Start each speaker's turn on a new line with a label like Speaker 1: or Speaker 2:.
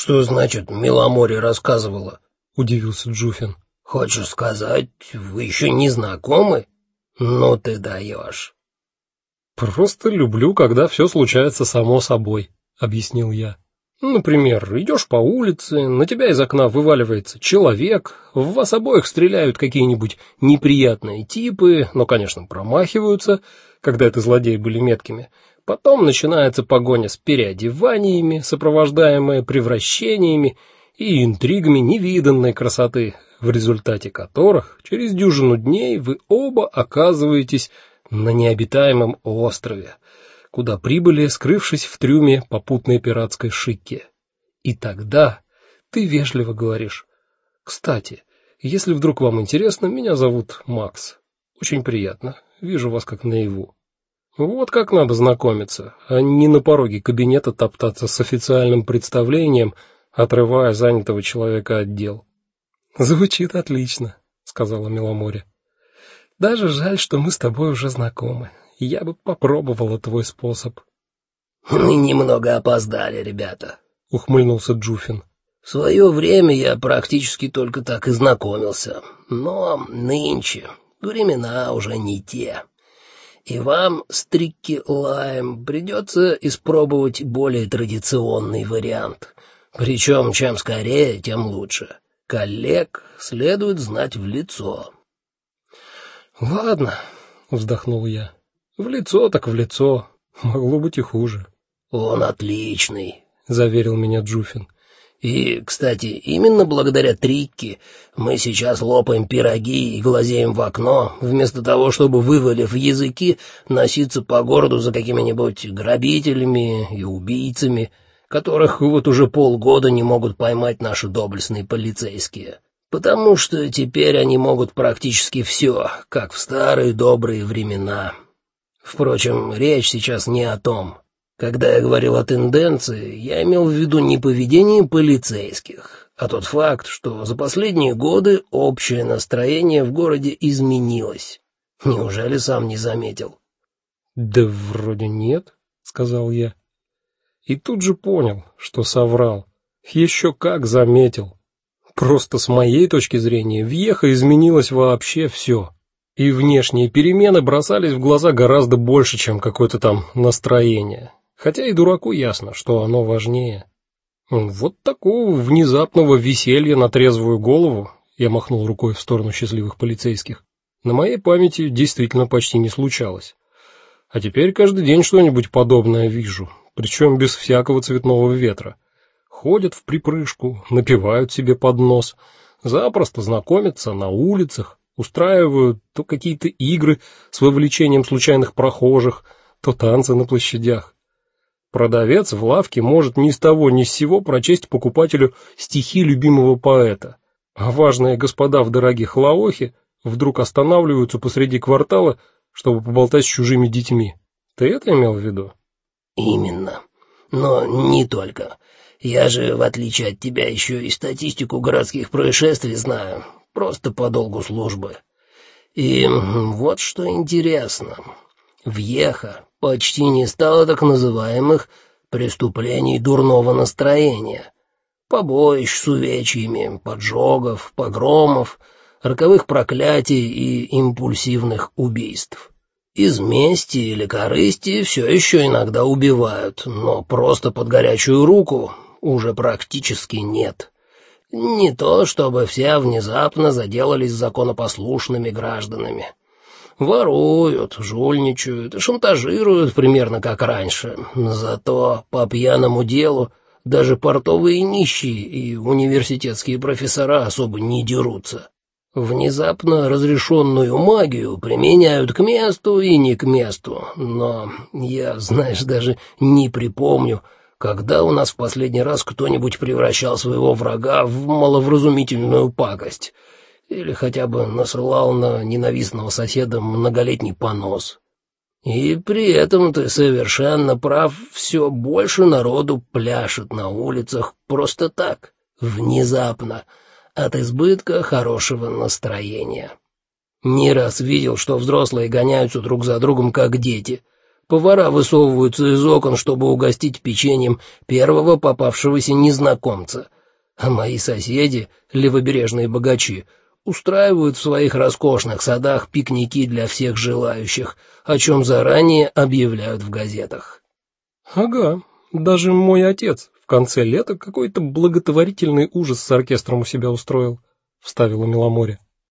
Speaker 1: Что значит Миломоре рассказывала?
Speaker 2: удивился Джуфин.
Speaker 1: Хочешь сказать, вы еще не знакомы? Ну ты даешь.
Speaker 2: Просто люблю, когда все случается само собой, объяснил я. Например, идешь по улице, на тебя из окна вываливается человек, в вас обоих стреляют какие-нибудь неприятные типы, но, конечно, промахиваются, когда это злодеи были меткими. Потом начинается погоня с переодеваниями, сопровождаемая превращениями и интригами невиданной красоты, в результате которых через дюжину дней вы оба оказываетесь на необитаемом острове куда прибыли, скрывшись в трюме попутной пиратской шикки. И тогда ты вежливо говоришь: "Кстати, если вдруг вам интересно, меня зовут Макс. Очень приятно. Вижу вас как наяву". Вот как надо знакомиться, а не на пороге кабинета топтаться с официальным представлением, отрывая занятого человека от дел. Звучит отлично, сказала Миломоре. Даже жаль, что мы с тобой уже знакомы я бы попробовала твой способ.
Speaker 1: Мы немного опоздали, ребята,
Speaker 2: ухмыльнулся Джуфин.
Speaker 1: В свое время я практически только так и знакомился, но нынче времена уже не те. И вам, Стрикки Лайм, придется испробовать более традиционный вариант. Причем чем скорее, тем лучше. Коллег следует знать в лицо.
Speaker 2: Ладно, вздохнул я. В лицо так в лицо. Могло быть и хуже.
Speaker 1: Он отличный,
Speaker 2: заверил меня Джуфин.
Speaker 1: И, кстати, именно благодаря Трикке мы сейчас лопаем пироги и глазеем в окно, вместо того, чтобы вывалив языки носиться по городу за какими-нибудь грабителями и убийцами, которых вот уже полгода не могут поймать наши доблестные полицейские. Потому что теперь они могут практически все, как в старые добрые времена. Впрочем, речь сейчас не о том. Когда я говорил о тенденции, я имел в виду не поведение полицейских, а тот факт, что за последние годы общее настроение в городе изменилось. Неужели сам не заметил?
Speaker 2: Да вроде нет, сказал я. И тут же понял, что соврал. Еще как заметил. Просто с моей точки зрения, в Ехо изменилось вообще все и внешние перемены бросались в глаза гораздо больше, чем какое-то там настроение. Хотя и дураку ясно, что оно важнее. Вот такого внезапного веселья на трезвую голову, я махнул рукой в сторону счастливых полицейских. На моей памяти действительно почти не случалось. А теперь каждый день что-нибудь подобное вижу, причем без всякого цветного ветра. Ходят в припрыжку, напивают себе под нос, запросто знакомятся на улицах, устраивают то какие-то игры с вовлечением случайных прохожих, то танцы на площадях. Продавец в лавке может ни с того ни с сего прочесть покупателю стихи любимого поэта, а важные господа в дорогих лаохе вдруг останавливаются посреди квартала, чтобы поболтать с чужими детьми. Ты это имел в виду?
Speaker 1: Именно. Но не только. Я же, в отличие от тебя, еще и статистику городских происшествий знаю просто по долгу службы. И вот что интересно. В почти не стало так называемых преступлений дурного настроения. Побоищ с увечьями, поджогов, погромов, роковых проклятий и импульсивных убийств. Из мести или корысти все еще иногда убивают, но просто под горячую руку уже практически нет. Не то, чтобы все внезапно заделались законопослушными гражданами. Воруют, жульничают шантажируют примерно как раньше. Зато по пьяному делу даже портовые нищие и университетские профессора особо не дерутся. Внезапно разрешенную магию применяют к месту и не к месту, но я, знаешь, даже не припомню, когда у нас в последний раз кто-нибудь превращал своего врага в маловразумительную пакость или хотя бы насылал на ненавистного соседа многолетний понос? И при этом ты совершенно прав, все больше народу пляшет на улицах просто так, внезапно, от избытка хорошего настроения. Не раз видел, что взрослые гоняются друг за другом как дети — Повара высовываются из окон, чтобы угостить печеньем первого попавшегося незнакомца. А мои соседи, левобережные богачи, устраивают в своих роскошных садах пикники для всех желающих, о чем заранее объявляют в газетах.
Speaker 2: Ага, даже мой отец в конце лета какой-то благотворительный ужас с оркестром у себя устроил, вставила Миломоре.